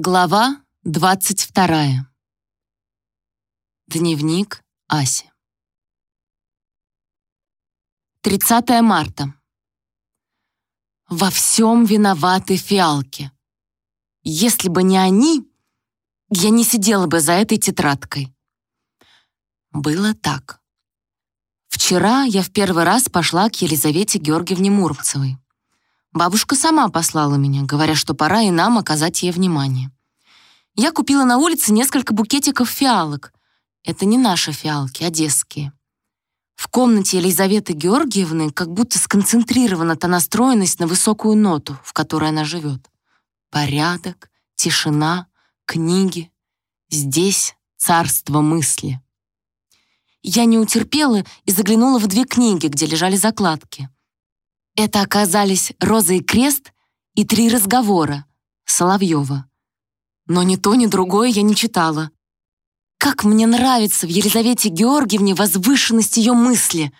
Глава 22. Дневник Аси. 30 марта. Во всем виноваты фиалки. Если бы не они, я не сидела бы за этой тетрадкой. Было так. Вчера я в первый раз пошла к Елизавете Георгиевне Муромцевой. Бабушка сама послала меня, говоря, что пора и нам оказать ей внимание. Я купила на улице несколько букетиков фиалок. Это не наши фиалки, одесские. В комнате Елизаветы Георгиевны как будто сконцентрирована та настроенность на высокую ноту, в которой она живет. Порядок, тишина, книги. Здесь царство мысли. Я не утерпела и заглянула в две книги, где лежали закладки. Это оказались «Роза и крест» и «Три разговора» Соловьева. Но ни то, ни другое я не читала. Как мне нравится в Елизавете Георгиевне возвышенность ее мысли.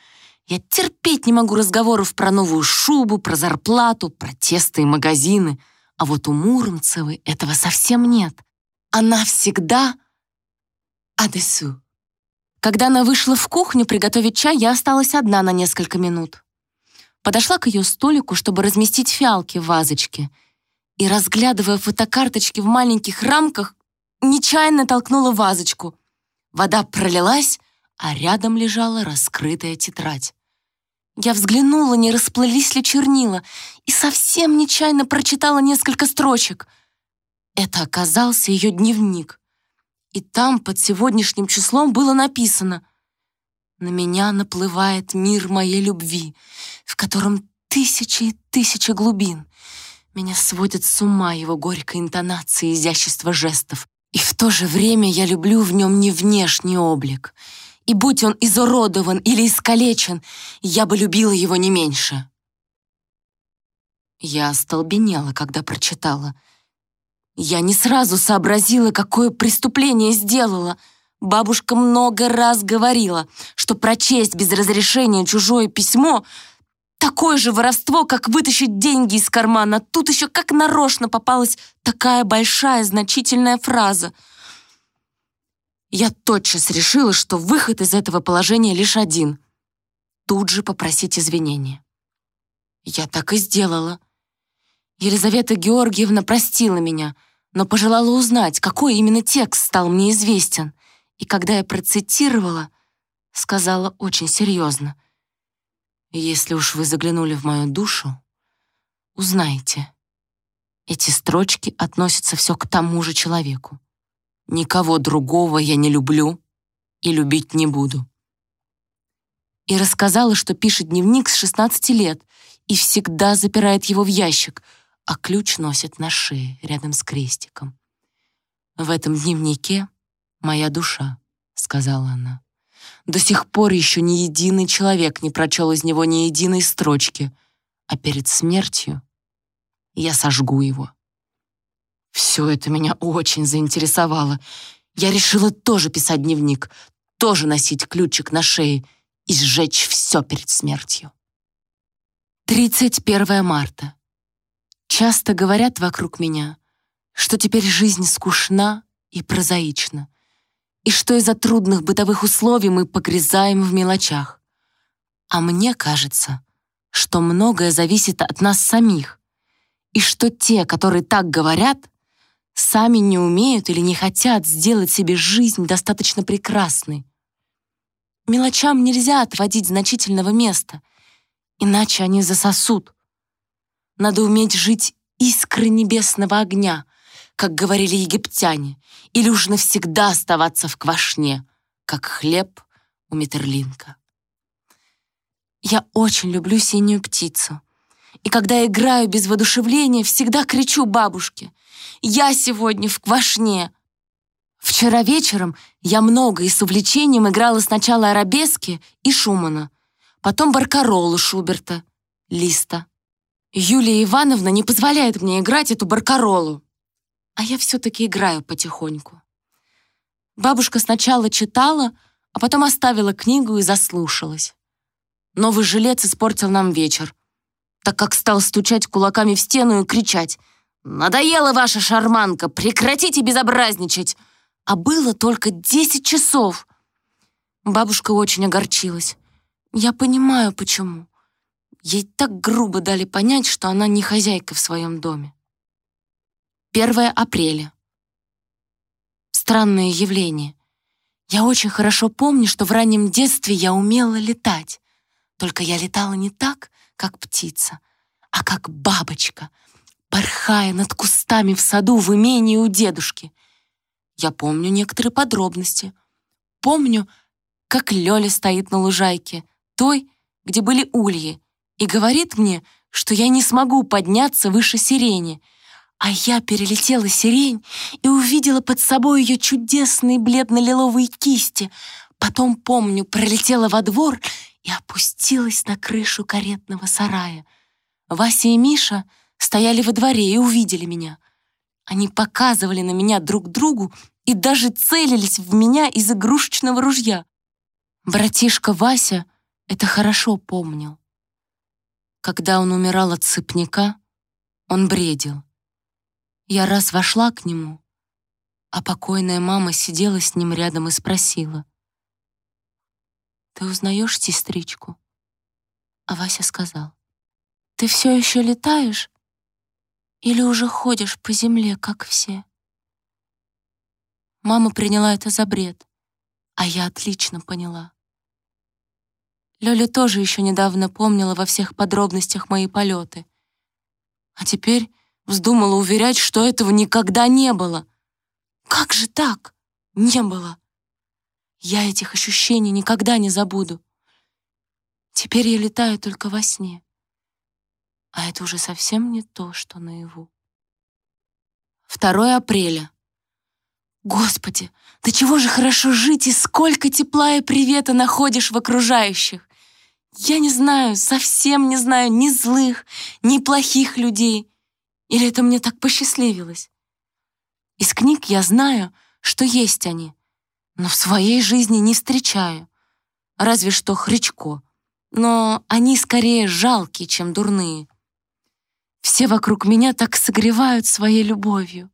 Я терпеть не могу разговоров про новую шубу, про зарплату, про тесто и магазины. А вот у Муромцевой этого совсем нет. Она всегда адесу. Когда она вышла в кухню приготовить чай, я осталась одна на несколько минут подошла к ее столику, чтобы разместить фиалки в вазочке, и, разглядывая фотокарточки в маленьких рамках, нечаянно толкнула вазочку. Вода пролилась, а рядом лежала раскрытая тетрадь. Я взглянула, не расплылись ли чернила, и совсем нечаянно прочитала несколько строчек. Это оказался ее дневник. И там под сегодняшним числом было написано «На меня наплывает мир моей любви, в котором тысячи и тысячи глубин. Меня сводит с ума его горькой интонации и изящество жестов. И в то же время я люблю в нем не внешний облик. И будь он изуродован или искалечен, я бы любила его не меньше. Я остолбенела, когда прочитала. Я не сразу сообразила, какое преступление сделала — Бабушка много раз говорила, что прочесть без разрешения чужое письмо Такое же воровство, как вытащить деньги из кармана. Тут еще как нарочно попалась такая большая значительная фраза. Я тотчас решила, что выход из этого положения лишь один. Тут же попросить извинения. Я так и сделала. Елизавета Георгиевна простила меня, но пожелала узнать, какой именно текст стал мне известен. И когда я процитировала, сказала очень серьезно — если уж вы заглянули в мою душу, узнайте. Эти строчки относятся все к тому же человеку. Никого другого я не люблю и любить не буду. И рассказала, что пишет дневник с 16 лет и всегда запирает его в ящик, а ключ носит на шее рядом с крестиком. «В этом дневнике моя душа», — сказала она. До сих пор еще ни единый человек не прочел из него ни единой строчки, а перед смертью я сожгу его. Все это меня очень заинтересовало. Я решила тоже писать дневник, тоже носить ключик на шее и сжечь все перед смертью. 31 марта. Часто говорят вокруг меня, что теперь жизнь скучна и прозаична, и что из-за трудных бытовых условий мы погрязаем в мелочах. А мне кажется, что многое зависит от нас самих, и что те, которые так говорят, сами не умеют или не хотят сделать себе жизнь достаточно прекрасной. Мелочам нельзя отводить значительного места, иначе они засосут. Надо уметь жить искры небесного огня, как говорили египтяне, или уж навсегда оставаться в квашне, как хлеб у Метерлинка. Я очень люблю синюю птицу. И когда играю без воодушевления, всегда кричу бабушке «Я сегодня в квашне!» Вчера вечером я много и с увлечением играла сначала арабески и Шумана, потом баркаролу Шуберта, Листа. Юлия Ивановна не позволяет мне играть эту баркаролу а я все-таки играю потихоньку. Бабушка сначала читала, а потом оставила книгу и заслушалась. Новый жилец испортил нам вечер, так как стал стучать кулаками в стену и кричать «Надоела ваша шарманка! Прекратите безобразничать!» А было только десять часов. Бабушка очень огорчилась. Я понимаю, почему. Ей так грубо дали понять, что она не хозяйка в своем доме. 1 апреля. Странное явление. Я очень хорошо помню, что в раннем детстве я умела летать. Только я летала не так, как птица, а как бабочка, порхая над кустами в саду в имении у дедушки. Я помню некоторые подробности. Помню, как Лёля стоит на лужайке, той, где были ульи, и говорит мне, что я не смогу подняться выше сирени — а я перелетела сирень и увидела под собой ее чудесные бледно-лиловые кисти. Потом, помню, пролетела во двор и опустилась на крышу каретного сарая. Вася и Миша стояли во дворе и увидели меня. Они показывали на меня друг другу и даже целились в меня из игрушечного ружья. Братишка Вася это хорошо помнил. Когда он умирал от цыпняка, он бредил. Я раз вошла к нему, а покойная мама сидела с ним рядом и спросила. «Ты узнаешь сестричку?» А Вася сказал. «Ты все еще летаешь? Или уже ходишь по земле, как все?» Мама приняла это за бред, а я отлично поняла. Лёля тоже еще недавно помнила во всех подробностях мои полеты. А теперь Вздумала уверять, что этого никогда не было. Как же так? Не было. Я этих ощущений никогда не забуду. Теперь я летаю только во сне. А это уже совсем не то, что наяву. 2 апреля. Господи, да чего же хорошо жить и сколько тепла и привета находишь в окружающих. Я не знаю, совсем не знаю ни злых, ни плохих людей. Или это мне так посчастливилось? Из книг я знаю, что есть они, но в своей жизни не встречаю. Разве что Хричко. Но они скорее жалкие, чем дурные. Все вокруг меня так согревают своей любовью.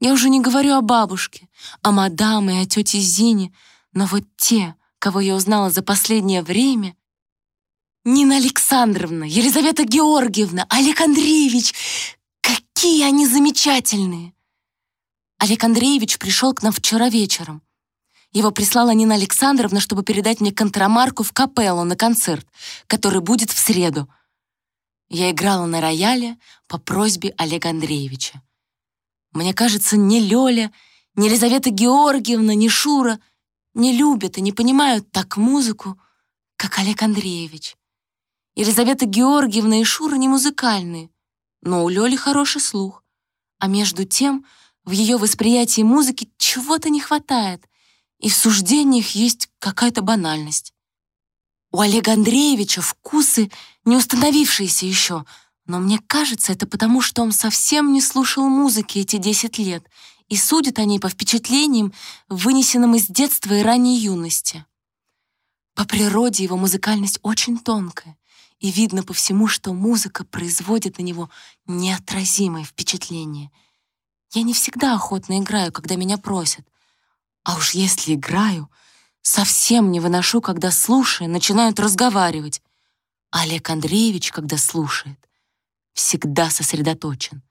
Я уже не говорю о бабушке, о мадам и о тете Зине, но вот те, кого я узнала за последнее время, Нина Александровна, Елизавета Георгиевна, Олег Андреевич, Какие они замечательные! Олег Андреевич пришел к нам вчера вечером. Его прислала Нина Александровна, чтобы передать мне контрамарку в капеллу на концерт, который будет в среду. Я играла на рояле по просьбе Олега Андреевича. Мне кажется, ни Лёля, ни Елизавета Георгиевна, ни Шура не любят и не понимают так музыку, как Олег Андреевич. Елизавета Георгиевна и Шура не музыкальные, но у Лёли хороший слух. А между тем в ее восприятии музыки чего-то не хватает, и в суждениях есть какая-то банальность. У Олега Андреевича вкусы не установившиеся еще, но мне кажется, это потому, что он совсем не слушал музыки эти 10 лет и судит о ней по впечатлениям, вынесенным из детства и ранней юности. По природе его музыкальность очень тонкая, и видно по всему, что музыка производит на него неотразимое впечатление. Я не всегда охотно играю, когда меня просят. А уж если играю, совсем не выношу, когда, слушая, начинают разговаривать. Олег Андреевич, когда слушает, всегда сосредоточен.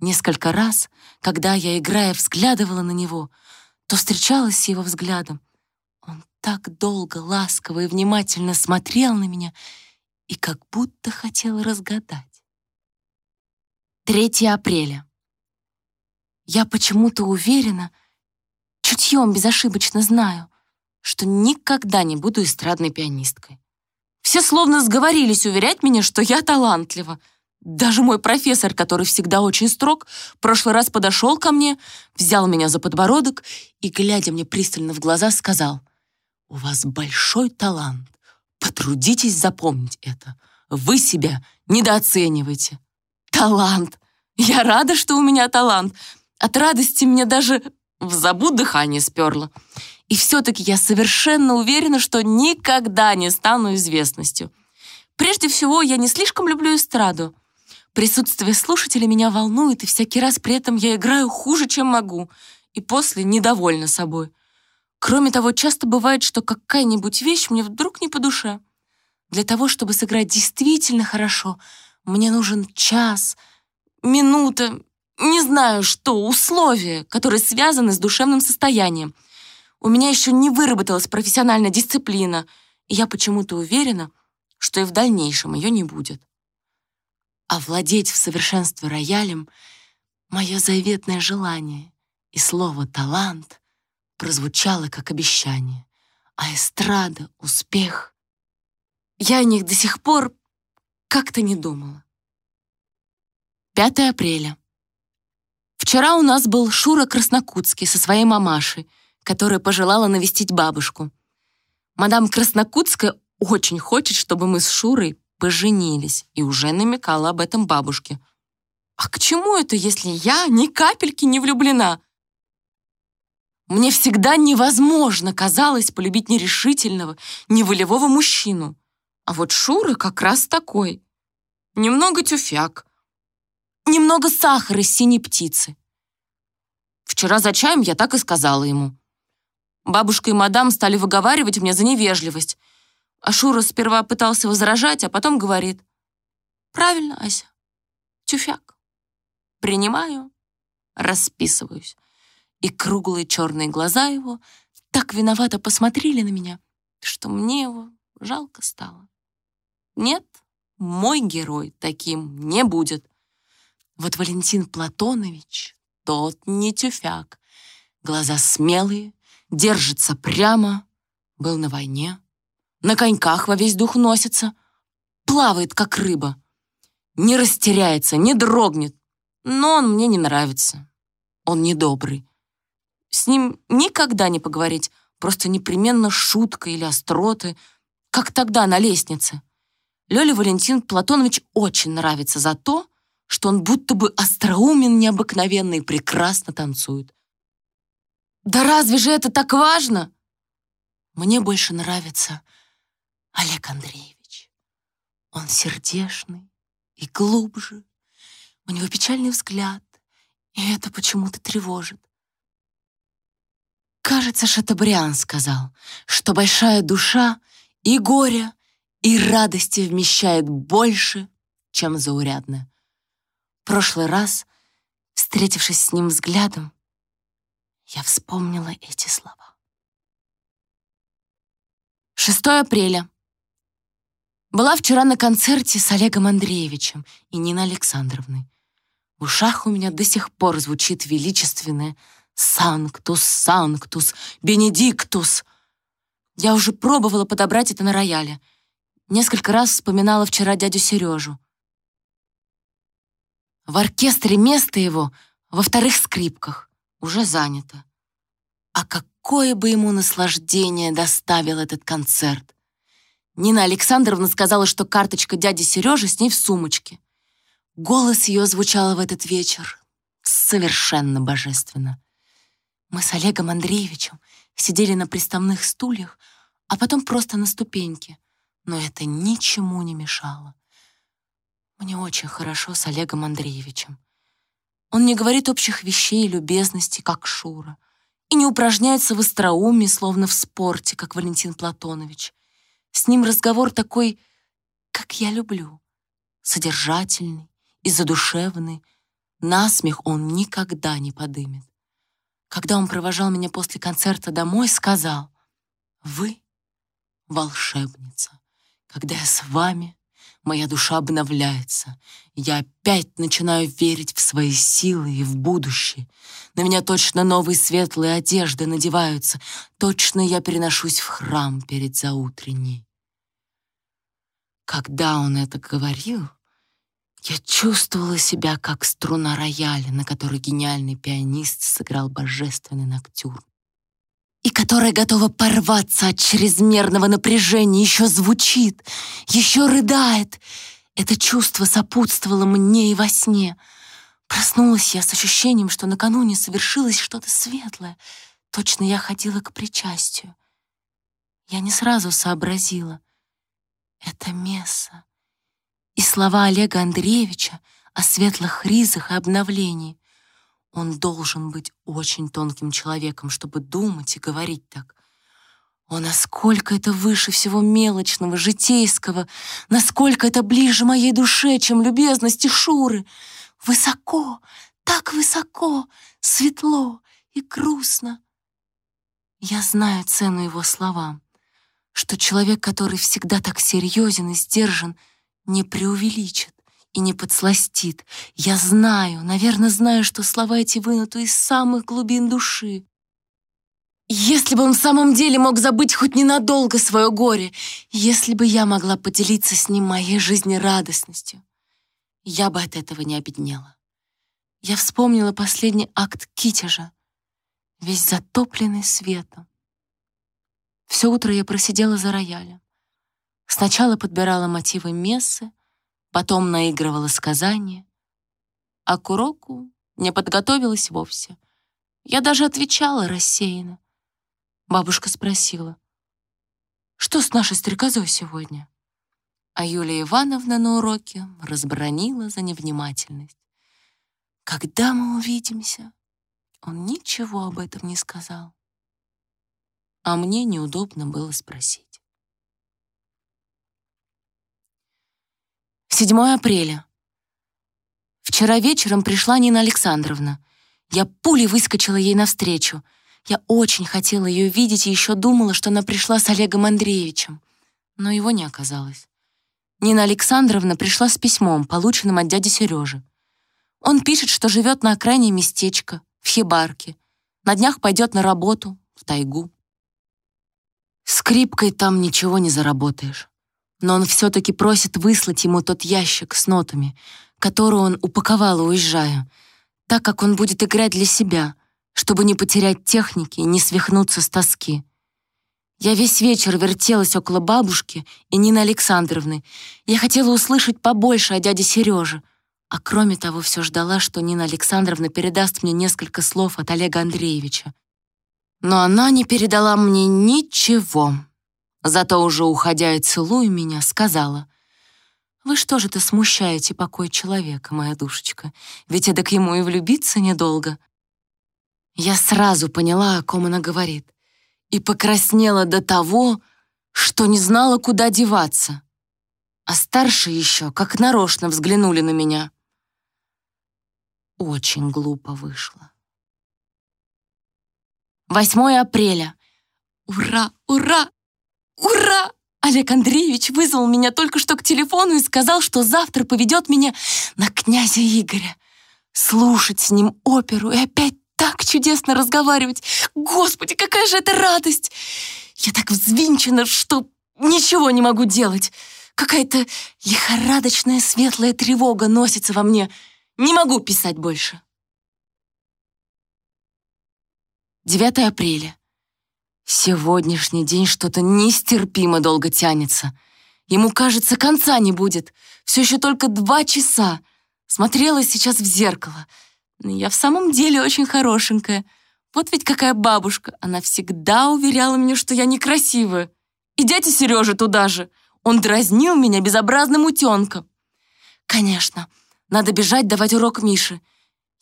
Несколько раз, когда я, играя, взглядывала на него, то встречалась с его взглядом. Он так долго, ласково и внимательно смотрел на меня — и как будто хотел разгадать. 3 апреля. Я почему-то уверена, чутьем безошибочно знаю, что никогда не буду эстрадной пианисткой. Все словно сговорились уверять меня, что я талантлива. Даже мой профессор, который всегда очень строг, в прошлый раз подошел ко мне, взял меня за подбородок и, глядя мне пристально в глаза, сказал, «У вас большой талант. Потрудитесь запомнить это. Вы себя недооцениваете. Талант. Я рада, что у меня талант. От радости мне даже в забуд дыхание сперло. И все-таки я совершенно уверена, что никогда не стану известностью. Прежде всего, я не слишком люблю эстраду. Присутствие слушателя меня волнует, и всякий раз при этом я играю хуже, чем могу, и после недовольна собой. Кроме того, часто бывает, что какая-нибудь вещь мне вдруг не по душе. Для того, чтобы сыграть действительно хорошо, мне нужен час, минута, не знаю что, условия, которые связаны с душевным состоянием. У меня еще не выработалась профессиональная дисциплина, и я почему-то уверена, что и в дальнейшем ее не будет. Овладеть в совершенстве роялем — мое заветное желание, и слово «талант» прозвучало как обещание, а эстрада — успех. Я о них до сих пор как-то не думала. 5 апреля. Вчера у нас был Шура Краснокутский со своей мамашей, которая пожелала навестить бабушку. Мадам Краснокутская очень хочет, чтобы мы с Шурой поженились, и уже намекала об этом бабушке. А к чему это, если я ни капельки не влюблена? Мне всегда невозможно казалось полюбить нерешительного, неволевого мужчину. А вот Шура как раз такой. Немного тюфяк. Немного сахара из синей птицы. Вчера за чаем я так и сказала ему. Бабушка и мадам стали выговаривать мне за невежливость. А Шура сперва пытался возражать, а потом говорит. «Правильно, Ася, тюфяк. Принимаю, расписываюсь» и круглые черные глаза его так виновато посмотрели на меня, что мне его жалко стало. Нет, мой герой таким не будет. Вот Валентин Платонович, тот не тюфяк. Глаза смелые, держится прямо, был на войне, на коньках во весь дух носится, плавает, как рыба, не растеряется, не дрогнет. Но он мне не нравится. Он недобрый. С ним никогда не поговорить, просто непременно шутка или остроты, как тогда на лестнице. Лёле Валентин Платонович очень нравится за то, что он будто бы остроумен необыкновенно и прекрасно танцует. Да разве же это так важно? Мне больше нравится Олег Андреевич. Он сердешный и глубже. У него печальный взгляд, и это почему-то тревожит. Кажется, Шатабриан сказал, что большая душа и горя, и радости вмещает больше, чем заурядная. Прошлый раз, встретившись с ним взглядом, я вспомнила эти слова. 6 апреля. Была вчера на концерте с Олегом Андреевичем и Ниной Александровной. В ушах у меня до сих пор звучит величественное «Санктус, Санктус, Бенедиктус». Я уже пробовала подобрать это на рояле. Несколько раз вспоминала вчера дядю Сережу. В оркестре место его во вторых скрипках уже занято. А какое бы ему наслаждение доставил этот концерт! Нина Александровна сказала, что карточка дяди Сережи с ней в сумочке. Голос ее звучал в этот вечер совершенно божественно. Мы с Олегом Андреевичем сидели на приставных стульях, а потом просто на ступеньке, но это ничему не мешало. Мне очень хорошо с Олегом Андреевичем. Он не говорит общих вещей и любезностей, как Шура, и не упражняется в остроумии, словно в спорте, как Валентин Платонович. С ним разговор такой, как я люблю, содержательный и задушевный. Насмех он никогда не подымет когда он провожал меня после концерта домой, сказал, «Вы — волшебница. Когда я с вами, моя душа обновляется. Я опять начинаю верить в свои силы и в будущее. На меня точно новые светлые одежды надеваются. Точно я переношусь в храм перед заутренней». Когда он это говорил, я чувствовала себя как струна рояля, на которой гениальный пианист сыграл божественный ноктюр. И которая готова порваться от чрезмерного напряжения, еще звучит, еще рыдает. Это чувство сопутствовало мне и во сне. Проснулась я с ощущением, что накануне совершилось что-то светлое. Точно я ходила к причастию. Я не сразу сообразила. Это месса и слова Олега Андреевича о светлых ризах и обновлении. Он должен быть очень тонким человеком, чтобы думать и говорить так. О, насколько это выше всего мелочного, житейского, насколько это ближе моей душе, чем любезности Шуры. Высоко, так высоко, светло и грустно. Я знаю цену его словам, что человек, который всегда так серьезен и сдержан, не преувеличит и не подсластит. Я знаю, наверное, знаю, что слова эти вынуты из самых глубин души. Если бы он в самом деле мог забыть хоть ненадолго свое горе, если бы я могла поделиться с ним моей жизнерадостностью, я бы от этого не обеднела. Я вспомнила последний акт китежа, весь затопленный светом. Все утро я просидела за роялем. Сначала подбирала мотивы мессы, потом наигрывала сказания, а к уроку не подготовилась вовсе. Я даже отвечала рассеянно. Бабушка спросила, «Что с нашей стрекозой сегодня?» А Юлия Ивановна на уроке разбронила за невнимательность. «Когда мы увидимся?» Он ничего об этом не сказал. А мне неудобно было спросить. 7 апреля. Вчера вечером пришла Нина Александровна. Я пулей выскочила ей навстречу. Я очень хотела ее видеть и еще думала, что она пришла с Олегом Андреевичем. Но его не оказалось. Нина Александровна пришла с письмом, полученным от дяди Сережи. Он пишет, что живет на окраине местечка, в Хибарке. На днях пойдет на работу, в тайгу. Скрипкой там ничего не заработаешь. Но он все-таки просит выслать ему тот ящик с нотами, который он упаковал, уезжая, так как он будет играть для себя, чтобы не потерять техники и не свихнуться с тоски. Я весь вечер вертелась около бабушки и Нины Александровны. Я хотела услышать побольше о дяде Сереже — а кроме того, все ждала, что Нина Александровна передаст мне несколько слов от Олега Андреевича. Но она не передала мне ничего. Зато уже уходя и целуя меня, сказала, «Вы что же-то смущаете покой человека, моя душечка? Ведь это к ему и влюбиться недолго». Я сразу поняла, о ком она говорит, и покраснела до того, что не знала, куда деваться. А старшие еще, как нарочно, взглянули на меня. Очень глупо вышло. 8 апреля. Ура, ура, ура! Олег Андреевич вызвал меня только что к телефону и сказал, что завтра поведет меня на князя Игоря. Слушать с ним оперу и опять так чудесно разговаривать. Господи, какая же это радость! Я так взвинчена, что ничего не могу делать. Какая-то лихорадочная светлая тревога носится во мне — не могу писать больше. 9 апреля. Сегодняшний день что-то нестерпимо долго тянется. Ему кажется, конца не будет. Все еще только два часа. Смотрела сейчас в зеркало. Я в самом деле очень хорошенькая. Вот ведь какая бабушка. Она всегда уверяла меня, что я некрасивая. И дядя Сережа туда же. Он дразнил меня безобразным утенком. Конечно, надо бежать давать урок Мише.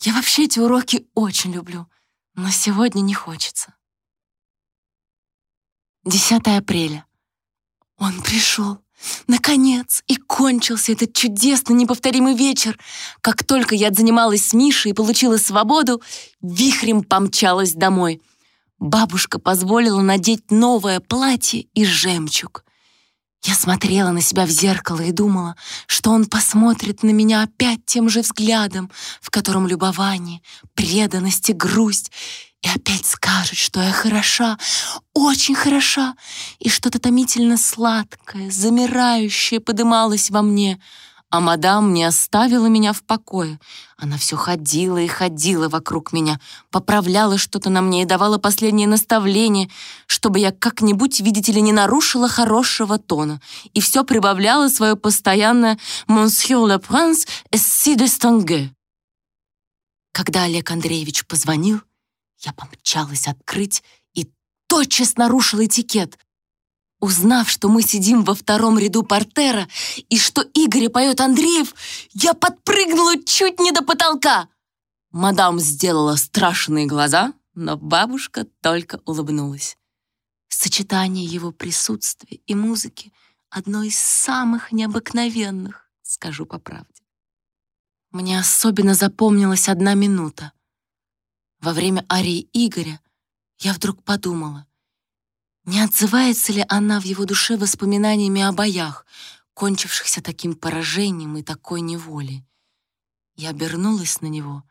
Я вообще эти уроки очень люблю, но сегодня не хочется. 10 апреля. Он пришел. Наконец! И кончился этот чудесный, неповторимый вечер. Как только я занималась с Мишей и получила свободу, вихрем помчалась домой. Бабушка позволила надеть новое платье и жемчуг. Я смотрела на себя в зеркало и думала, что он посмотрит на меня опять тем же взглядом, в котором любование, преданность и грусть, и опять скажет, что я хороша, очень хороша, и что-то томительно сладкое, замирающее подымалось во мне — а мадам не оставила меня в покое. Она все ходила и ходила вокруг меня, поправляла что-то на мне и давала последние наставления, чтобы я как-нибудь, видите ли, не нарушила хорошего тона, и все прибавляла свое постоянное «Monsieur le prince est si distingué». Когда Олег Андреевич позвонил, я помчалась открыть и тотчас нарушила этикет. Узнав, что мы сидим во втором ряду портера и что Игорь поет Андреев, я подпрыгнула чуть не до потолка. Мадам сделала страшные глаза, но бабушка только улыбнулась. Сочетание его присутствия и музыки одно из самых необыкновенных, скажу по правде. Мне особенно запомнилась одна минута. Во время арии Игоря я вдруг подумала, не отзывается ли она в его душе воспоминаниями о боях, кончившихся таким поражением и такой неволей. Я обернулась на него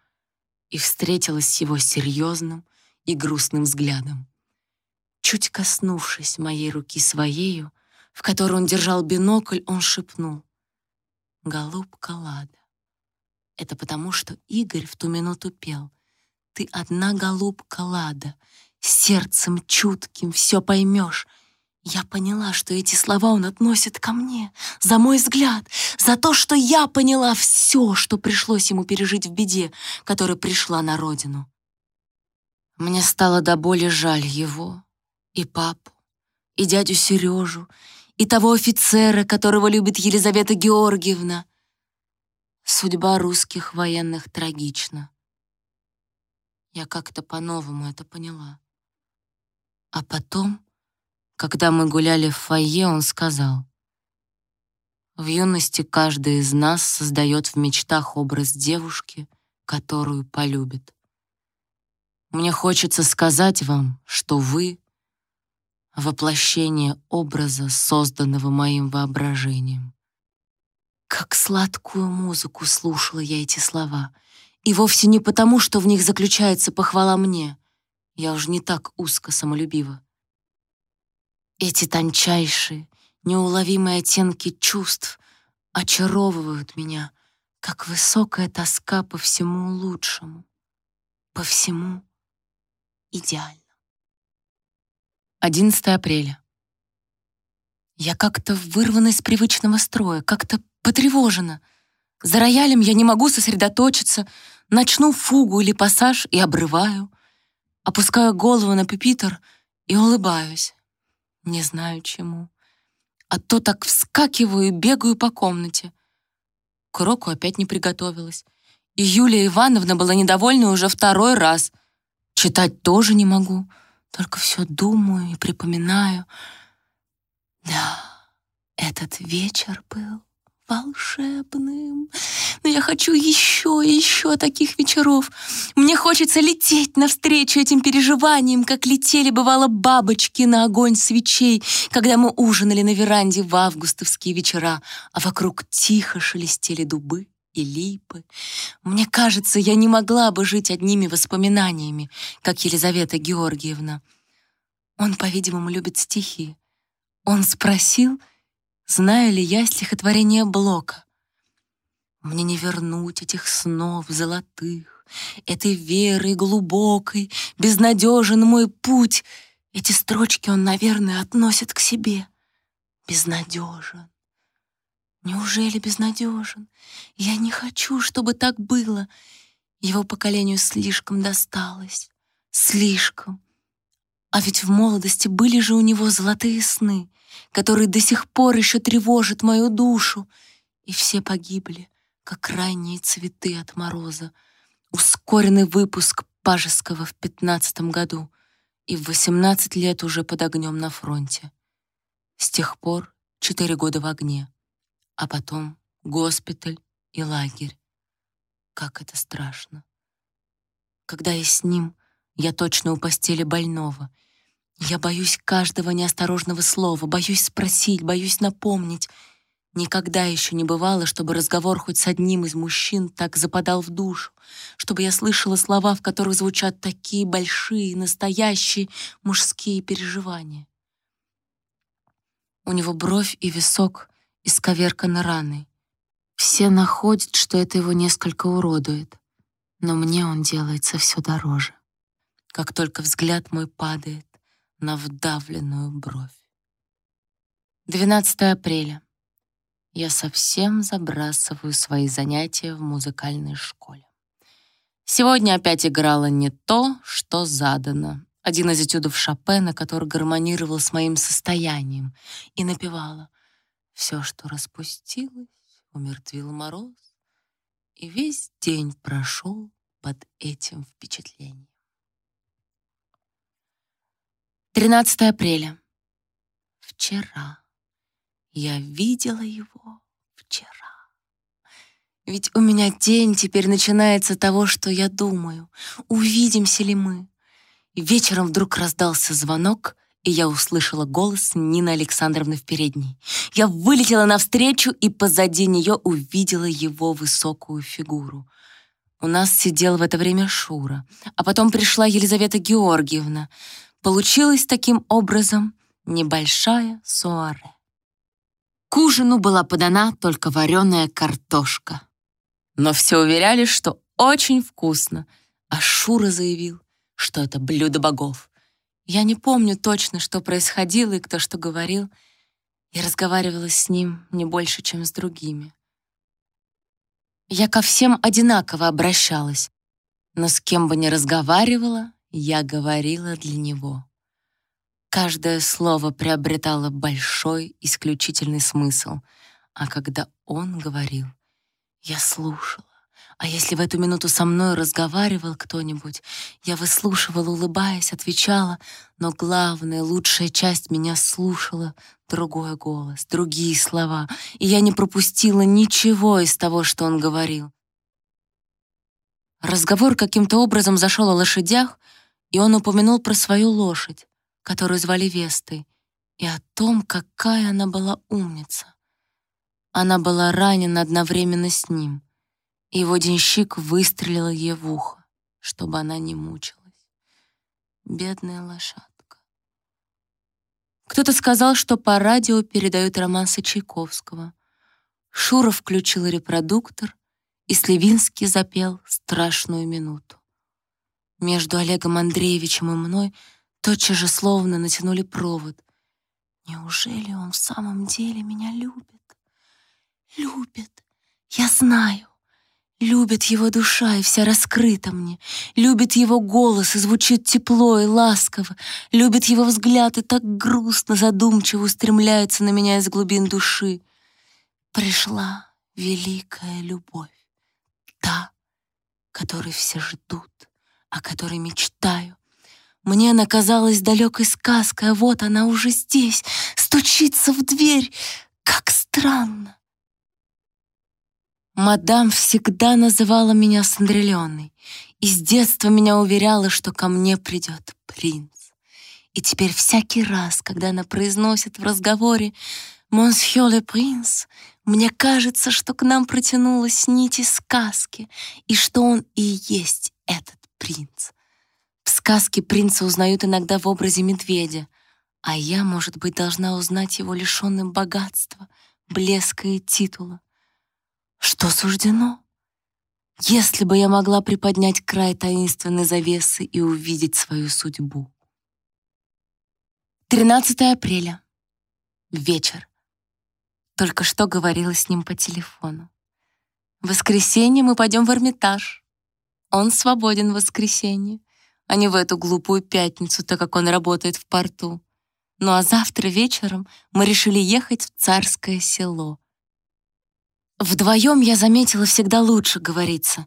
и встретилась с его серьезным и грустным взглядом. Чуть коснувшись моей руки своею, в которой он держал бинокль, он шепнул «Голубка Лада». Это потому, что Игорь в ту минуту пел «Ты одна голубка Лада, сердцем чутким все поймешь». Я поняла, что эти слова он относит ко мне, за мой взгляд, за то, что я поняла все, что пришлось ему пережить в беде, которая пришла на родину. Мне стало до боли жаль его, и папу, и дядю Сережу, и того офицера, которого любит Елизавета Георгиевна, Судьба русских военных трагична. Я как-то по-новому это поняла. А потом, когда мы гуляли в фойе, он сказал, «В юности каждый из нас создает в мечтах образ девушки, которую полюбит. Мне хочется сказать вам, что вы — воплощение образа, созданного моим воображением. Как сладкую музыку слушала я эти слова. И вовсе не потому, что в них заключается похвала мне. Я уж не так узко самолюбива. Эти тончайшие, неуловимые оттенки чувств очаровывают меня, как высокая тоска по всему лучшему, по всему идеально. 11 апреля. Я как-то вырвана из привычного строя, как-то потревожена. За роялем я не могу сосредоточиться, начну фугу или пассаж и обрываю. Опускаю голову на пепитер и улыбаюсь. Не знаю чему. А то так вскакиваю и бегаю по комнате. К уроку опять не приготовилась. И Юлия Ивановна была недовольна уже второй раз. Читать тоже не могу, только все думаю и припоминаю — да, этот вечер был волшебным. Но я хочу еще и еще таких вечеров. Мне хочется лететь навстречу этим переживаниям, как летели, бывало, бабочки на огонь свечей, когда мы ужинали на веранде в августовские вечера, а вокруг тихо шелестели дубы и липы. Мне кажется, я не могла бы жить одними воспоминаниями, как Елизавета Георгиевна. Он, по-видимому, любит стихи. Он спросил, знаю ли я стихотворение Блока. Мне не вернуть этих снов золотых, этой веры глубокой, безнадежен мой путь. Эти строчки он, наверное, относит к себе. Безнадежен. Неужели безнадежен? Я не хочу, чтобы так было. Его поколению слишком досталось. Слишком. А ведь в молодости были же у него золотые сны, которые до сих пор еще тревожат мою душу. И все погибли, как ранние цветы от мороза. Ускоренный выпуск Пажеского в пятнадцатом году и в восемнадцать лет уже под огнем на фронте. С тех пор четыре года в огне, а потом госпиталь и лагерь. Как это страшно. Когда я с ним, я точно у постели больного — я боюсь каждого неосторожного слова, боюсь спросить, боюсь напомнить. Никогда еще не бывало, чтобы разговор хоть с одним из мужчин так западал в душу, чтобы я слышала слова, в которых звучат такие большие, настоящие мужские переживания. У него бровь и висок исковерканы раны. Все находят, что это его несколько уродует, но мне он делается все дороже. Как только взгляд мой падает, на вдавленную бровь. 12 апреля. Я совсем забрасываю свои занятия в музыкальной школе. Сегодня опять играла не то, что задано, один из этюдов Шопена, который гармонировал с моим состоянием, и напевала «Все, что распустилось, умертвил мороз, и весь день прошел под этим впечатлением». 13 апреля. Вчера. Я видела его вчера. Ведь у меня день теперь начинается того, что я думаю. Увидимся ли мы? И вечером вдруг раздался звонок, и я услышала голос Нины Александровны в передней. Я вылетела навстречу и позади нее увидела его высокую фигуру. У нас сидел в это время Шура, а потом пришла Елизавета Георгиевна. Получилось таким образом небольшая суаре. К ужину была подана только вареная картошка. Но все уверяли, что очень вкусно, а Шура заявил, что это блюдо богов. Я не помню точно, что происходило и кто что говорил. Я разговаривала с ним не больше, чем с другими. Я ко всем одинаково обращалась, но с кем бы ни разговаривала, я говорила для него. Каждое слово приобретало большой, исключительный смысл, а когда он говорил, я слушала. А если в эту минуту со мной разговаривал кто-нибудь, я выслушивала, улыбаясь, отвечала, но главная, лучшая часть меня слушала другой голос, другие слова, и я не пропустила ничего из того, что он говорил. Разговор каким-то образом зашел о лошадях, и он упомянул про свою лошадь, которую звали Вестой, и о том, какая она была умница. Она была ранена одновременно с ним — и его денщик выстрелил ей в ухо, чтобы она не мучилась. Бедная лошадка. Кто-то сказал, что по радио передают романсы Чайковского. Шуров включил репродуктор, и Сливинский запел «Страшную минуту». Между Олегом Андреевичем и мной тотчас же словно натянули провод. Неужели он в самом деле меня любит? Любит, я знаю. Любит его душа, и вся раскрыта мне. Любит его голос, и звучит тепло и ласково. Любит его взгляд, и так грустно, задумчиво устремляется на меня из глубин души. Пришла великая любовь, та, которой все ждут, о которой мечтаю. Мне она казалась далекой сказкой, а вот она уже здесь, стучится в дверь. Как странно! Мадам всегда называла меня Сандрелёной и с детства меня уверяла, что ко мне придет принц. И теперь всякий раз, когда она произносит в разговоре «Монсье ле принц», мне кажется, что к нам протянулась нить из сказки, и что он и есть этот принц. В сказке принца узнают иногда в образе медведя, а я, может быть, должна узнать его лишенным богатства, блеска и титула. Что суждено? Если бы я могла приподнять край таинственной завесы и увидеть свою судьбу. 13 апреля. Вечер. Только что говорила с ним по телефону. В воскресенье мы пойдем в Эрмитаж. Он свободен в воскресенье, а не в эту глупую пятницу, так как он работает в порту. Ну а завтра вечером мы решили ехать в Царское село, Вдвоем я заметила всегда лучше говориться,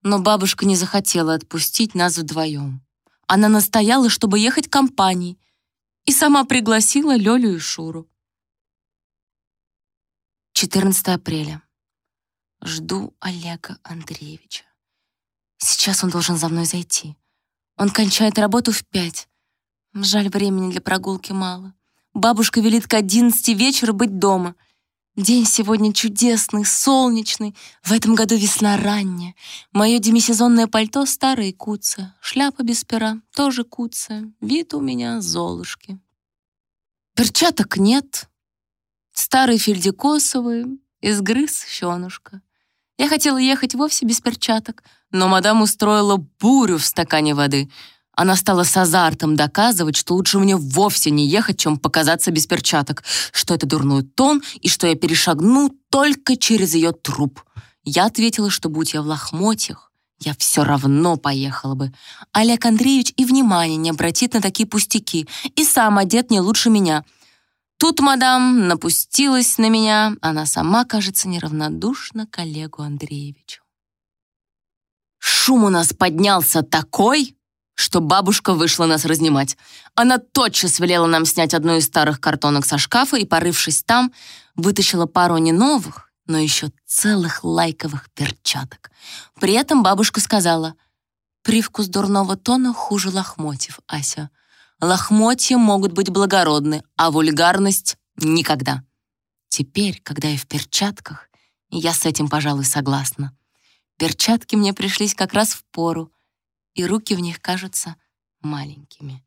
но бабушка не захотела отпустить нас вдвоем. Она настояла, чтобы ехать компанией, и сама пригласила Лёлю и Шуру. 14 апреля. Жду Олега Андреевича. Сейчас он должен за мной зайти. Он кончает работу в пять. Жаль, времени для прогулки мало. Бабушка велит к одиннадцати вечера быть дома — День сегодня чудесный, солнечный. В этом году весна ранняя. Мое демисезонное пальто старое куца. Шляпа без пера тоже куца. Вид у меня золушки. Перчаток нет. Старые фельдикосовые. Изгрыз щенушка. Я хотела ехать вовсе без перчаток, но мадам устроила бурю в стакане воды — она стала с азартом доказывать, что лучше мне вовсе не ехать, чем показаться без перчаток, что это дурной тон и что я перешагну только через ее труп. Я ответила, что будь я в лохмотьях, я все равно поехала бы. Олег Андреевич и внимания не обратит на такие пустяки, и сам одет не лучше меня. Тут мадам напустилась на меня, она сама, кажется, неравнодушна к Олегу Андреевичу. Шум у нас поднялся такой, что бабушка вышла нас разнимать. Она тотчас велела нам снять одну из старых картонок со шкафа и, порывшись там, вытащила пару не новых, но еще целых лайковых перчаток. При этом бабушка сказала, «Привкус дурного тона хуже лохмотьев, Ася. Лохмотья могут быть благородны, а вульгарность — никогда». Теперь, когда я в перчатках, я с этим, пожалуй, согласна. Перчатки мне пришлись как раз в пору, и руки в них кажутся маленькими.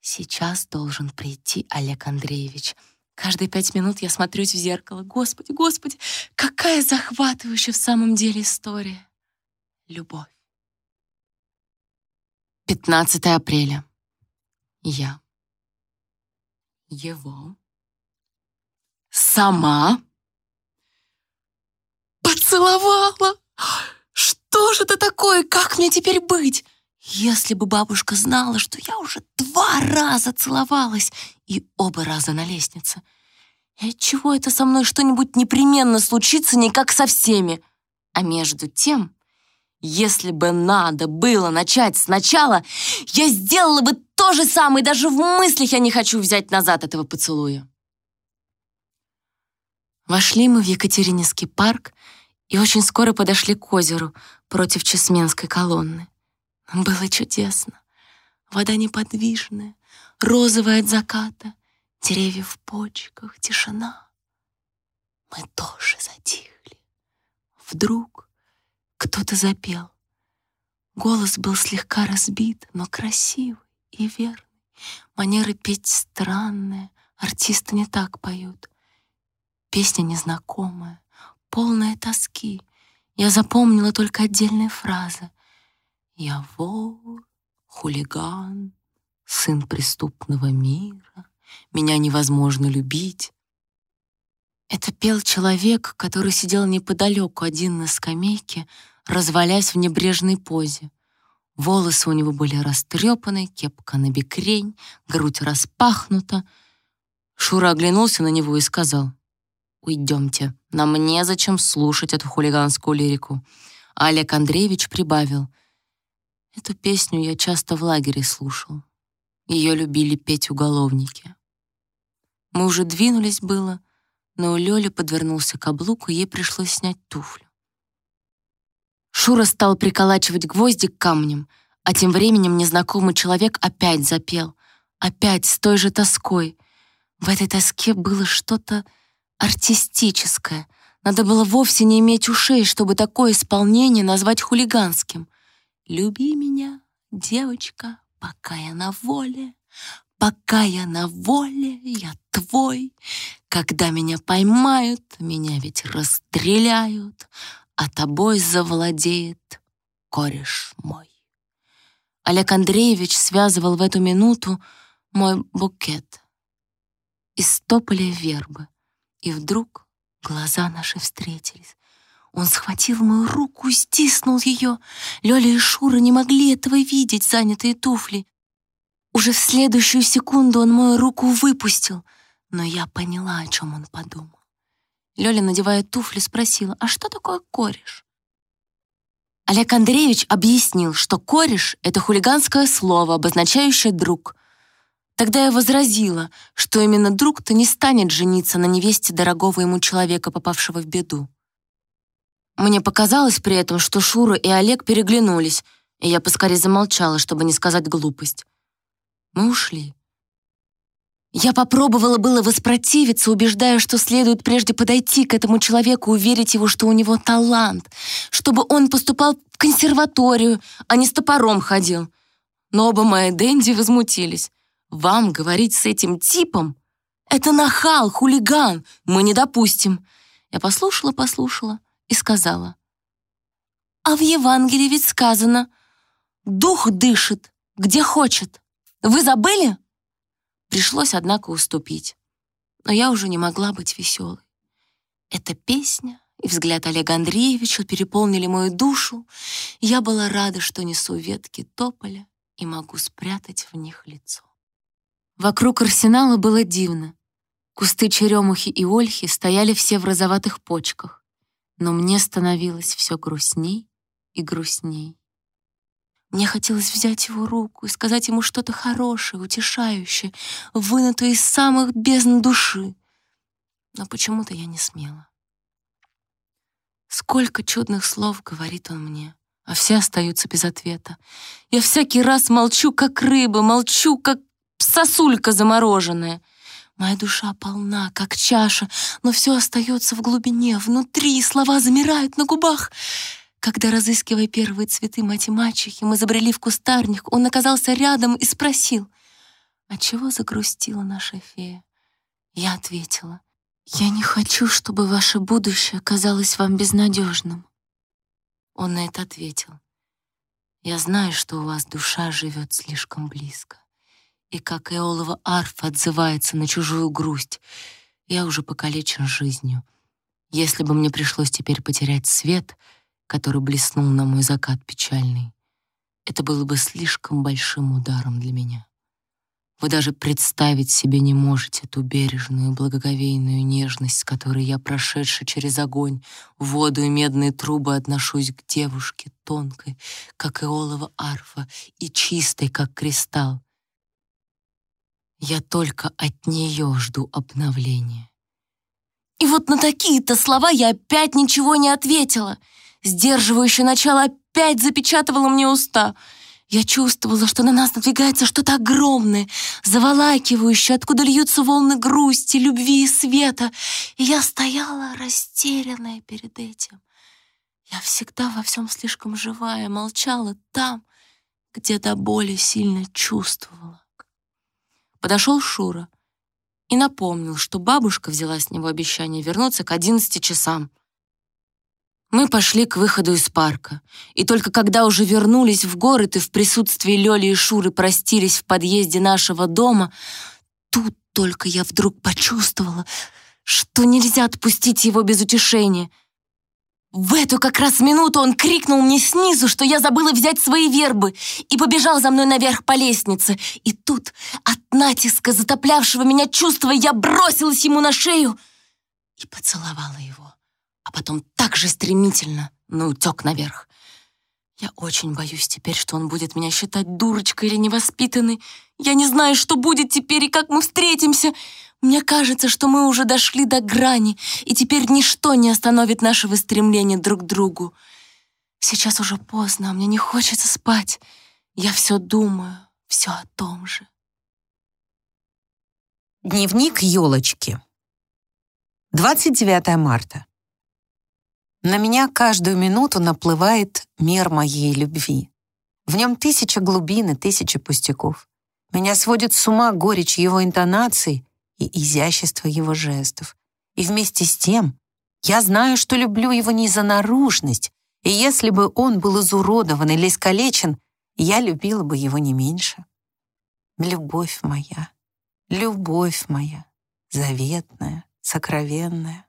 Сейчас должен прийти Олег Андреевич — Каждые пять минут я смотрюсь в зеркало. Господи, Господи, какая захватывающая в самом деле история. Любовь. 15 апреля. Я. Его. Сама. Поцеловала. Что же это такое? Как мне теперь быть? Если бы бабушка знала, что я уже два раза целовалась, и оба раза на лестнице. И отчего это со мной что-нибудь непременно случится не как со всеми? А между тем, если бы надо было начать сначала, я сделала бы то же самое, даже в мыслях я не хочу взять назад этого поцелуя. Вошли мы в Екатерининский парк и очень скоро подошли к озеру против Чесменской колонны. Было чудесно. Вода неподвижная, розовая от заката, деревья в почках, тишина. Мы тоже затихли. Вдруг кто-то запел. Голос был слегка разбит, но красивый и верный. Манеры петь странные, артисты не так поют. Песня незнакомая, полная тоски. Я запомнила только отдельные фразы. Я вор, хулиган, сын преступного мира, меня невозможно любить. Это пел человек, который сидел неподалеку один на скамейке, развалясь в небрежной позе. Волосы у него были растрепаны, кепка на бекрень, грудь распахнута. Шура оглянулся на него и сказал, «Уйдемте, нам незачем слушать эту хулиганскую лирику». А Олег Андреевич прибавил, Эту песню я часто в лагере слушал. Ее любили петь уголовники. Мы уже двинулись было, но у Лёли подвернулся каблук, и ей пришлось снять туфлю. Шура стал приколачивать гвозди к камням, а тем временем незнакомый человек опять запел, опять с той же тоской. В этой тоске было что-то артистическое. Надо было вовсе не иметь ушей, чтобы такое исполнение назвать хулиганским. Люби меня, девочка, пока я на воле, Пока я на воле, я твой. Когда меня поймают, меня ведь расстреляют, А тобой завладеет кореш мой. Олег Андреевич связывал в эту минуту мой букет из тополя вербы, и вдруг глаза наши встретились. Он схватил мою руку стиснул ее. Лёля и Шура не могли этого видеть, занятые туфли. Уже в следующую секунду он мою руку выпустил, но я поняла, о чем он подумал. Лёля, надевая туфли, спросила, а что такое кореш? Олег Андреевич объяснил, что кореш — это хулиганское слово, обозначающее «друг». Тогда я возразила, что именно друг-то не станет жениться на невесте дорогого ему человека, попавшего в беду. Мне показалось при этом, что Шура и Олег переглянулись, и я поскорее замолчала, чтобы не сказать глупость. Мы ушли. Я попробовала было воспротивиться, убеждая, что следует прежде подойти к этому человеку, уверить его, что у него талант, чтобы он поступал в консерваторию, а не с топором ходил. Но оба мои Дэнди возмутились. «Вам говорить с этим типом? Это нахал, хулиган, мы не допустим». Я послушала-послушала, и сказала, «А в Евангелии ведь сказано, дух дышит, где хочет. Вы забыли?» Пришлось, однако, уступить. Но я уже не могла быть веселой. Эта песня и взгляд Олега Андреевича переполнили мою душу. Я была рада, что несу ветки тополя и могу спрятать в них лицо. Вокруг арсенала было дивно. Кусты черемухи и ольхи стояли все в розоватых почках, но мне становилось все грустней и грустней. Мне хотелось взять его руку и сказать ему что-то хорошее, утешающее, вынутое из самых бездн души. Но почему-то я не смела. Сколько чудных слов говорит он мне, а все остаются без ответа. Я всякий раз молчу, как рыба, молчу, как сосулька замороженная. Моя душа полна, как чаша, но все остается в глубине, внутри, слова замирают на губах. Когда, разыскивая первые цветы мать и мачехи, мы забрели в кустарник, он оказался рядом и спросил, «А чего загрустила наша фея?» Я ответила, «Я не хочу, чтобы ваше будущее казалось вам безнадежным». Он на это ответил, «Я знаю, что у вас душа живет слишком близко, и как Эолова арфа отзывается на чужую грусть, я уже покалечен жизнью. Если бы мне пришлось теперь потерять свет — который блеснул на мой закат печальный, это было бы слишком большим ударом для меня. Вы даже представить себе не можете ту бережную, благоговейную нежность, с которой я, прошедший через огонь, воду и медные трубы, отношусь к девушке тонкой, как иолова арфа, и чистой, как кристалл. Я только от нее жду обновления. И вот на такие-то слова я опять ничего не ответила — Сдерживающее начало опять запечатывало мне уста. Я чувствовала, что на нас надвигается что-то огромное, заволакивающее, откуда льются волны грусти, любви и света. И я стояла растерянная перед этим. Я всегда во всем слишком живая, молчала там, где до боли сильно чувствовала. Подошел Шура и напомнил, что бабушка взяла с него обещание вернуться к одиннадцати часам. Мы пошли к выходу из парка, и только когда уже вернулись в город и в присутствии Лёли и Шуры простились в подъезде нашего дома, тут только я вдруг почувствовала, что нельзя отпустить его без утешения. В эту как раз минуту он крикнул мне снизу, что я забыла взять свои вербы, и побежал за мной наверх по лестнице. И тут, от натиска затоплявшего меня чувства, я бросилась ему на шею и поцеловала его а потом так же стремительно на утек наверх. Я очень боюсь теперь, что он будет меня считать дурочкой или невоспитанной. Я не знаю, что будет теперь и как мы встретимся. Мне кажется, что мы уже дошли до грани, и теперь ничто не остановит нашего стремления друг к другу. Сейчас уже поздно, а мне не хочется спать. Я все думаю, все о том же. Дневник елочки. 29 марта. На меня каждую минуту наплывает мир моей любви. В нем тысяча глубин и тысяча пустяков. Меня сводит с ума горечь его интонаций и изящество его жестов. И вместе с тем я знаю, что люблю его не за наружность, и если бы он был изуродован или искалечен, я любила бы его не меньше. Любовь моя, любовь моя, заветная, сокровенная.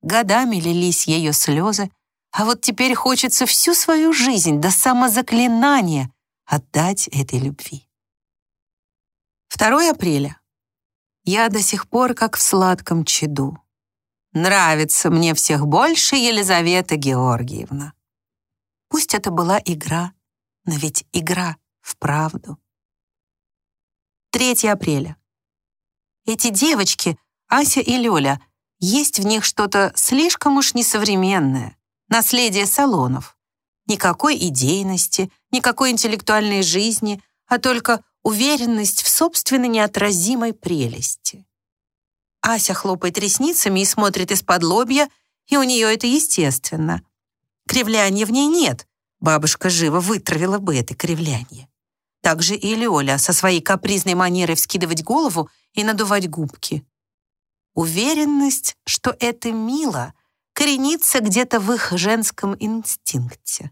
Годами лились ее слезы, а вот теперь хочется всю свою жизнь до самозаклинания отдать этой любви. 2 апреля. Я до сих пор как в сладком чаду. Нравится мне всех больше Елизавета Георгиевна. Пусть это была игра, но ведь игра вправду. 3 апреля. Эти девочки, Ася и Лёля, есть в них что-то слишком уж несовременное, наследие салонов. Никакой идейности, никакой интеллектуальной жизни, а только уверенность в собственной неотразимой прелести. Ася хлопает ресницами и смотрит из-под лобья, и у нее это естественно. Кривляния в ней нет. Бабушка живо вытравила бы это кривляние. Также и Лёля со своей капризной манерой вскидывать голову и надувать губки. Уверенность, что это мило, коренится где-то в их женском инстинкте.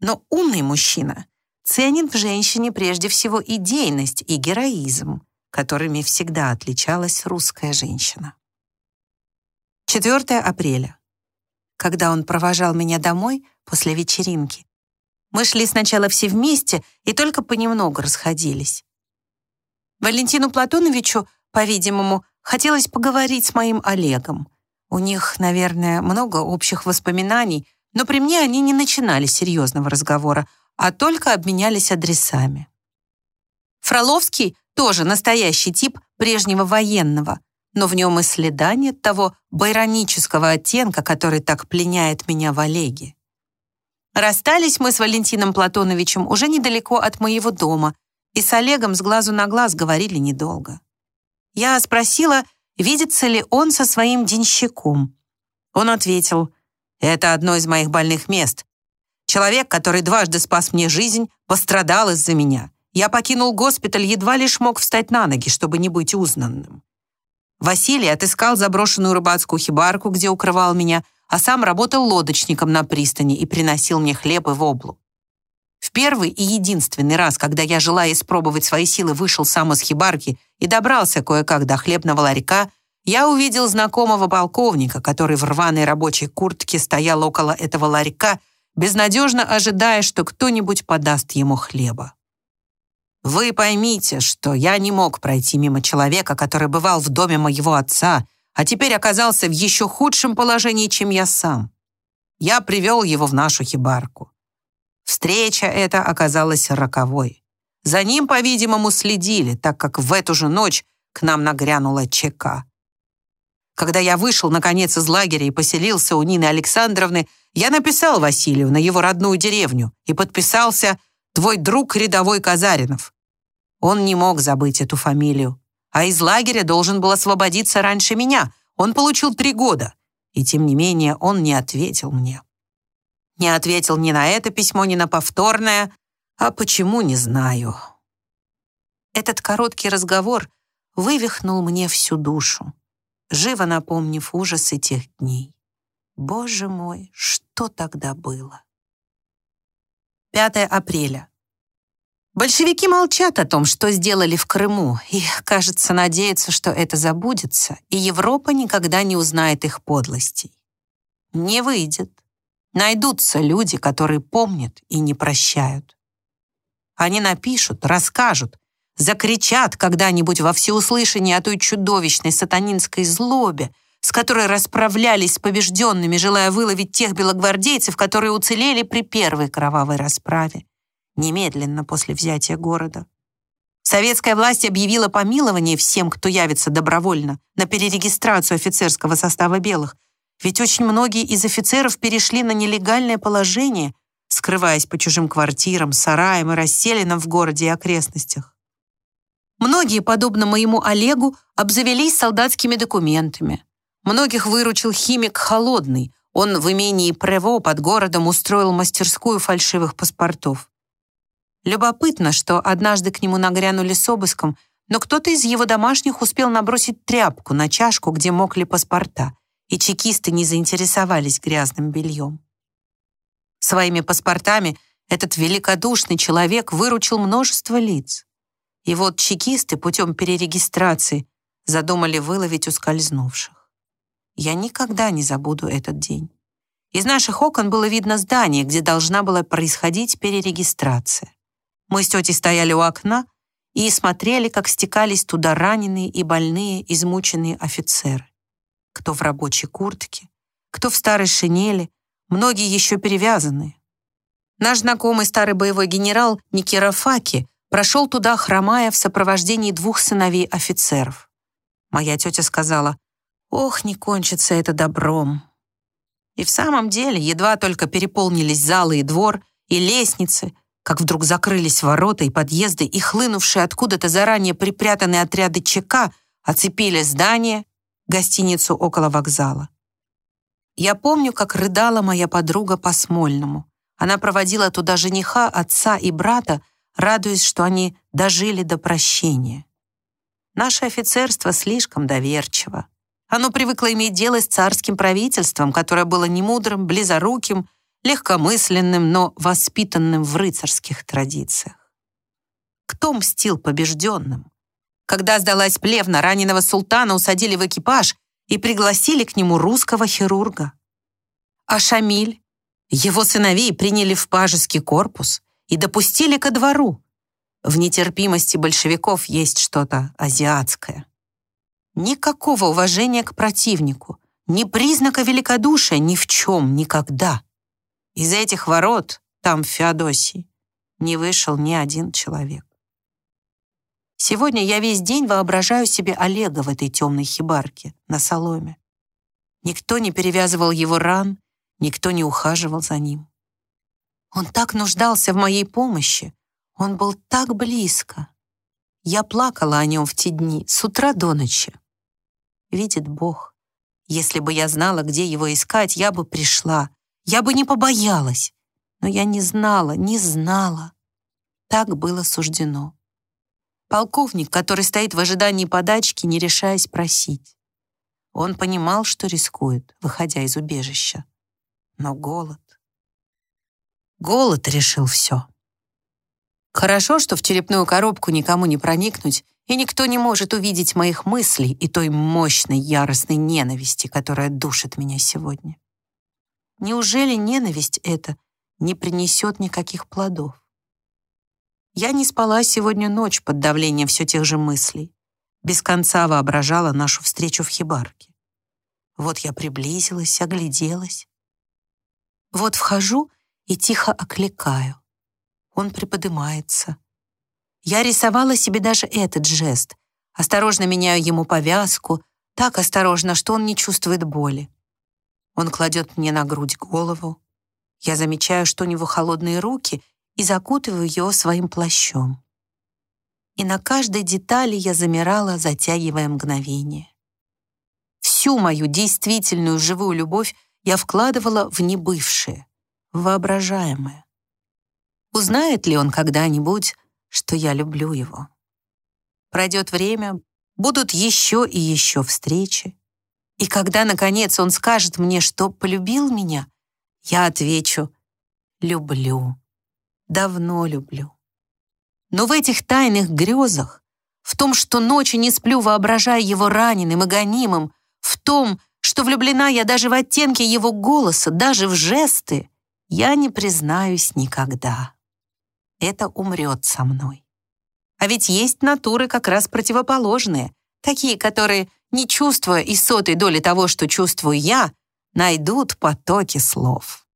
Но умный мужчина ценит в женщине прежде всего идейность и героизм, которыми всегда отличалась русская женщина. 4 апреля. когда он провожал меня домой после вечеринки. Мы шли сначала все вместе и только понемногу расходились. Валентину Платоновичу, по-видимому, хотелось поговорить с моим Олегом. У них, наверное, много общих воспоминаний, но при мне они не начинали серьезного разговора, а только обменялись адресами. Фроловский тоже настоящий тип прежнего военного, но в нем и следа нет того байронического оттенка, который так пленяет меня в Олеге. Расстались мы с Валентином Платоновичем уже недалеко от моего дома, и с Олегом с глазу на глаз говорили недолго. Я спросила, видится ли он со своим денщиком. Он ответил, «Это одно из моих больных мест. Человек, который дважды спас мне жизнь, пострадал из-за меня. Я покинул госпиталь, едва лишь мог встать на ноги, чтобы не быть узнанным. Василий отыскал заброшенную рыбацкую хибарку, где укрывал меня, а сам работал лодочником на пристани и приносил мне хлеб и воблу. В первый и единственный раз, когда я, желая испробовать свои силы, вышел сам из хибарки и добрался кое-как до хлебного ларька, я увидел знакомого полковника, который в рваной рабочей куртке стоял около этого ларька, безнадежно ожидая, что кто-нибудь подаст ему хлеба. Вы поймите, что я не мог пройти мимо человека, который бывал в доме моего отца, а теперь оказался в еще худшем положении, чем я сам. Я привел его в нашу хибарку. Встреча эта оказалась роковой. За ним, по-видимому, следили, так как в эту же ночь к нам нагрянула ЧК. Когда я вышел, наконец, из лагеря и поселился у Нины Александровны, я написал Василию на его родную деревню и подписался «Твой друг рядовой Казаринов». Он не мог забыть эту фамилию. А из лагеря должен был освободиться раньше меня. Он получил три года. И тем не менее он не ответил мне. Не ответил ни на это письмо, ни на повторное. А почему, не знаю. Этот короткий разговор вывихнул мне всю душу, живо напомнив ужасы тех дней. Боже мой, что тогда было? 5 апреля. Большевики молчат о том, что сделали в Крыму, и, кажется, надеются, что это забудется, и Европа никогда не узнает их подлостей. Не выйдет. Найдутся люди, которые помнят и не прощают. Они напишут, расскажут, закричат когда-нибудь во всеуслышание о той чудовищной сатанинской злобе, с которой расправлялись с побежденными, желая выловить тех белогвардейцев, которые уцелели при первой кровавой расправе немедленно после взятия города. Советская власть объявила помилование всем, кто явится добровольно на перерегистрацию офицерского состава белых, ведь очень многие из офицеров перешли на нелегальное положение, скрываясь по чужим квартирам, сараям и расселенным в городе и окрестностях. Многие, подобно моему Олегу, обзавелись солдатскими документами. Многих выручил химик Холодный. Он в имении Прево под городом устроил мастерскую фальшивых паспортов. Любопытно, что однажды к нему нагрянули с обыском, но кто-то из его домашних успел набросить тряпку на чашку, где мокли паспорта, и чекисты не заинтересовались грязным бельем. Своими паспортами этот великодушный человек выручил множество лиц. И вот чекисты путем перерегистрации задумали выловить ускользнувших. Я никогда не забуду этот день. Из наших окон было видно здание, где должна была происходить перерегистрация. Мы с тетей стояли у окна и смотрели, как стекались туда раненые и больные, измученные офицеры. Кто в рабочей куртке, кто в старой шинели, многие еще перевязанные. Наш знакомый старый боевой генерал Никерафаки прошел туда, хромая в сопровождении двух сыновей офицеров. Моя тетя сказала, «Ох, не кончится это добром». И в самом деле едва только переполнились залы и двор, и лестницы, как вдруг закрылись ворота и подъезды, и хлынувшие откуда-то заранее припрятанные отряды ЧК оцепили здание, гостиницу около вокзала. Я помню, как рыдала моя подруга по Смольному. Она проводила туда жениха, отца и брата, радуясь, что они дожили до прощения. Наше офицерство слишком доверчиво. Оно привыкло иметь дело с царским правительством, которое было немудрым, близоруким, легкомысленным, но воспитанным в рыцарских традициях. Кто мстил побежденным? Когда сдалась плевна, раненого султана усадили в экипаж и пригласили к нему русского хирурга. А Шамиль? Его сыновей приняли в пажеский корпус и допустили ко двору. В нетерпимости большевиков есть что-то азиатское. Никакого уважения к противнику, ни признака великодушия ни в чем, никогда. Из этих ворот, там, в Феодосии, не вышел ни один человек. Сегодня я весь день воображаю себе Олега в этой темной хибарке на соломе. Никто не перевязывал его ран, никто не ухаживал за ним. Он так нуждался в моей помощи, он был так близко. Я плакала о нем в те дни, с утра до ночи. Видит Бог, если бы я знала, где его искать, я бы пришла, я бы не побоялась. Но я не знала, не знала. Так было суждено. Полковник, который стоит в ожидании подачки, не решаясь просить. Он понимал, что рискует, выходя из убежища. Но голод... Голод решил все. Хорошо, что в черепную коробку никому не проникнуть, и никто не может увидеть моих мыслей и той мощной яростной ненависти, которая душит меня сегодня. Неужели ненависть эта не принесет никаких плодов? Я не спала сегодня ночь под давлением все тех же мыслей. Без конца воображала нашу встречу в хибарке. Вот я приблизилась, огляделась. Вот вхожу и тихо окликаю. Он приподнимается. Я рисовала себе даже этот жест. Осторожно меняю ему повязку, так осторожно, что он не чувствует боли. Он кладет мне на грудь голову. Я замечаю, что у него холодные руки, и закутываю ее своим плащом. И на каждой детали я замирала, затягивая мгновение. Всю мою действительную живую любовь я вкладывала в небывшее, в воображаемое. Узнает ли он когда-нибудь, что я люблю его? Пройдет время, будут еще и еще встречи. И когда, наконец, он скажет мне, что полюбил меня, я отвечу «люблю» давно люблю. Но в этих тайных грезах, в том, что ночью не сплю, воображая его раненым и гонимым, в том, что влюблена я даже в оттенки его голоса, даже в жесты, я не признаюсь никогда. Это умрет со мной. А ведь есть натуры как раз противоположные, такие, которые, не чувствуя и сотой доли того, что чувствую я, найдут потоки слов.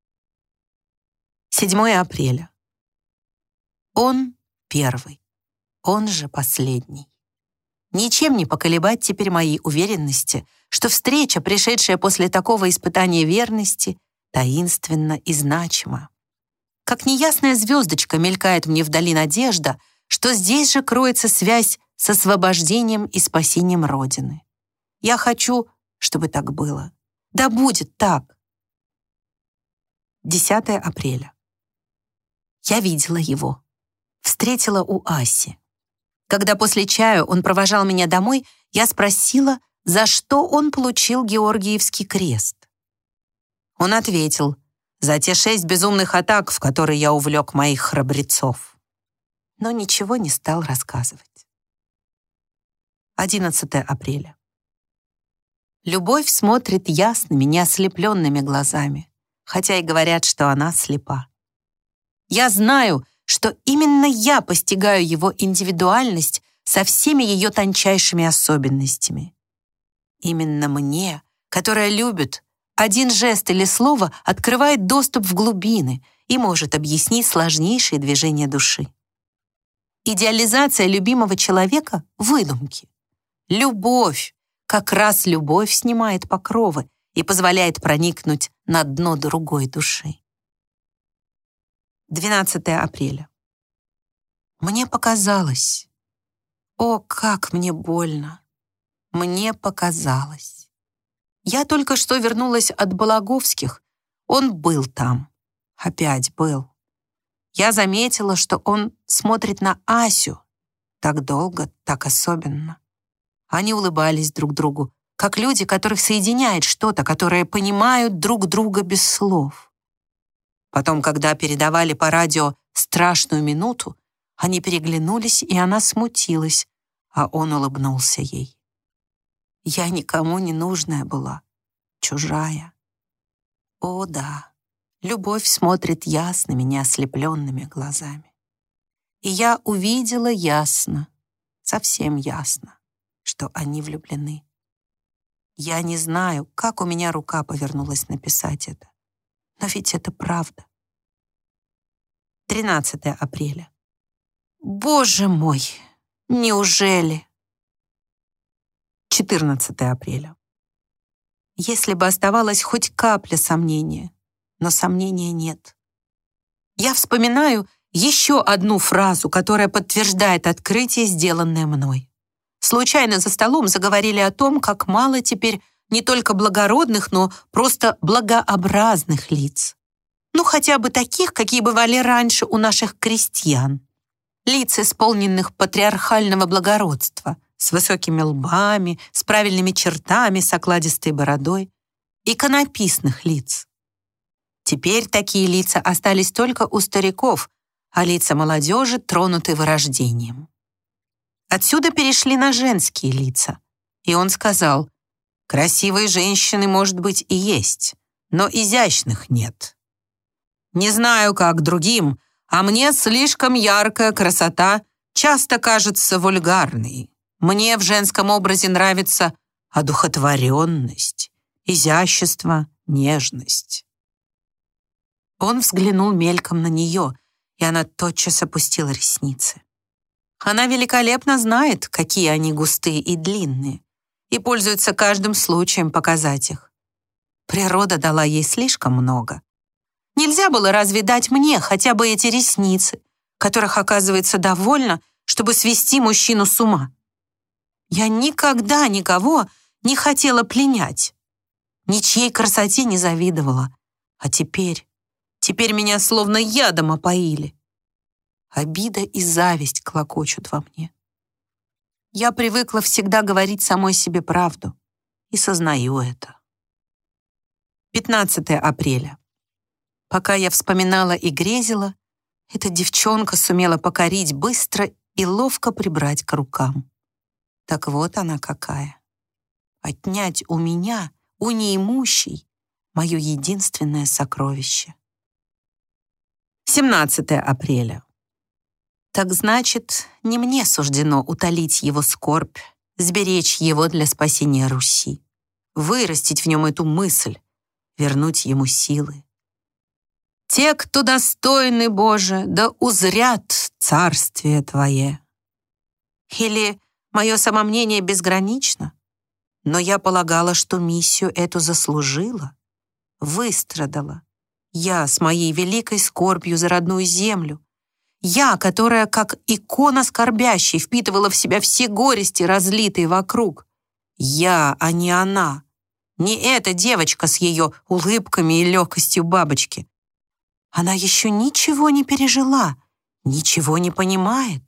7 апреля. Он первый, он же последний. Ничем не поколебать теперь моей уверенности, что встреча, пришедшая после такого испытания верности, таинственна и значима. Как неясная звездочка мелькает мне вдали надежда, что здесь же кроется связь с освобождением и спасением Родины. Я хочу, чтобы так было. Да будет так. 10 апреля. Я видела его встретила у Аси. Когда после чаю он провожал меня домой, я спросила, за что он получил Георгиевский крест. Он ответил, за те шесть безумных атак, в которые я увлек моих храбрецов. Но ничего не стал рассказывать. 11 апреля. Любовь смотрит ясными, неослепленными глазами, хотя и говорят, что она слепа. Я знаю, что именно я постигаю его индивидуальность со всеми ее тончайшими особенностями. Именно мне, которая любит, один жест или слово открывает доступ в глубины и может объяснить сложнейшие движения души. Идеализация любимого человека — выдумки. Любовь, как раз любовь снимает покровы и позволяет проникнуть на дно другой души. 12 апреля. Мне показалось. О, как мне больно. Мне показалось. Я только что вернулась от Балаговских. Он был там. Опять был. Я заметила, что он смотрит на Асю. Так долго, так особенно. Они улыбались друг другу, как люди, которых соединяет что-то, которые понимают друг друга без слов. Потом, когда передавали по радио страшную минуту, они переглянулись, и она смутилась, а он улыбнулся ей. Я никому не нужная была, чужая. О, да, любовь смотрит ясными, неослепленными глазами. И я увидела ясно, совсем ясно, что они влюблены. Я не знаю, как у меня рука повернулась написать это, но ведь это правда. 13 апреля. Боже мой, неужели? 14 апреля. Если бы оставалась хоть капля сомнения, но сомнения нет. Я вспоминаю еще одну фразу, которая подтверждает открытие, сделанное мной. Случайно за столом заговорили о том, как мало теперь не только благородных, но просто благообразных лиц. Ну, хотя бы таких, какие бывали раньше у наших крестьян. Лиц, исполненных патриархального благородства, с высокими лбами, с правильными чертами, с окладистой бородой. Иконописных лиц. Теперь такие лица остались только у стариков, а лица молодежи тронуты вырождением. Отсюда перешли на женские лица. И он сказал, «Красивые женщины, может быть, и есть, но изящных нет. Не знаю, как другим, а мне слишком яркая красота часто кажется вульгарной. Мне в женском образе нравится одухотворенность, изящество, нежность». Он взглянул мельком на нее, и она тотчас опустила ресницы. Она великолепно знает, какие они густые и длинные, и пользуется каждым случаем показать их. Природа дала ей слишком много. Нельзя было разве дать мне хотя бы эти ресницы, которых, оказывается, довольно, чтобы свести мужчину с ума? Я никогда никого не хотела пленять, ничьей красоте не завидовала. А теперь, теперь меня словно ядом опоили. Обида и зависть клокочут во мне. Я привыкла всегда говорить самой себе правду и сознаю это. 15 апреля. Пока я вспоминала и грезила, эта девчонка сумела покорить быстро и ловко прибрать к рукам. Так вот она какая. Отнять у меня, у неимущей, мое единственное сокровище. 17 апреля. Так значит, не мне суждено утолить его скорбь, сберечь его для спасения Руси, вырастить в нем эту мысль, вернуть ему силы. Те, кто достойны, Боже, да узрят царствие Твое. Или мое самомнение безгранично, но я полагала, что миссию эту заслужила, выстрадала. Я с моей великой скорбью за родную землю, я, которая, как икона скорбящей, впитывала в себя все горести, разлитые вокруг. Я, а не она. Не эта девочка с ее улыбками и легкостью бабочки. Она еще ничего не пережила, ничего не понимает.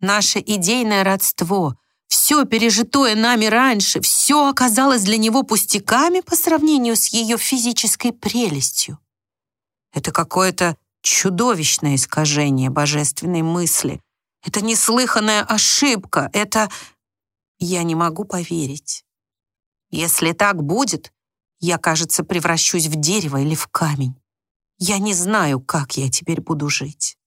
Наше идейное родство, все пережитое нами раньше, все оказалось для него пустяками по сравнению с ее физической прелестью. Это какое-то чудовищное искажение божественной мысли. Это неслыханная ошибка. Это... Я не могу поверить. Если так будет, я, кажется, превращусь в дерево или в камень. Я не знаю, как я теперь буду жить.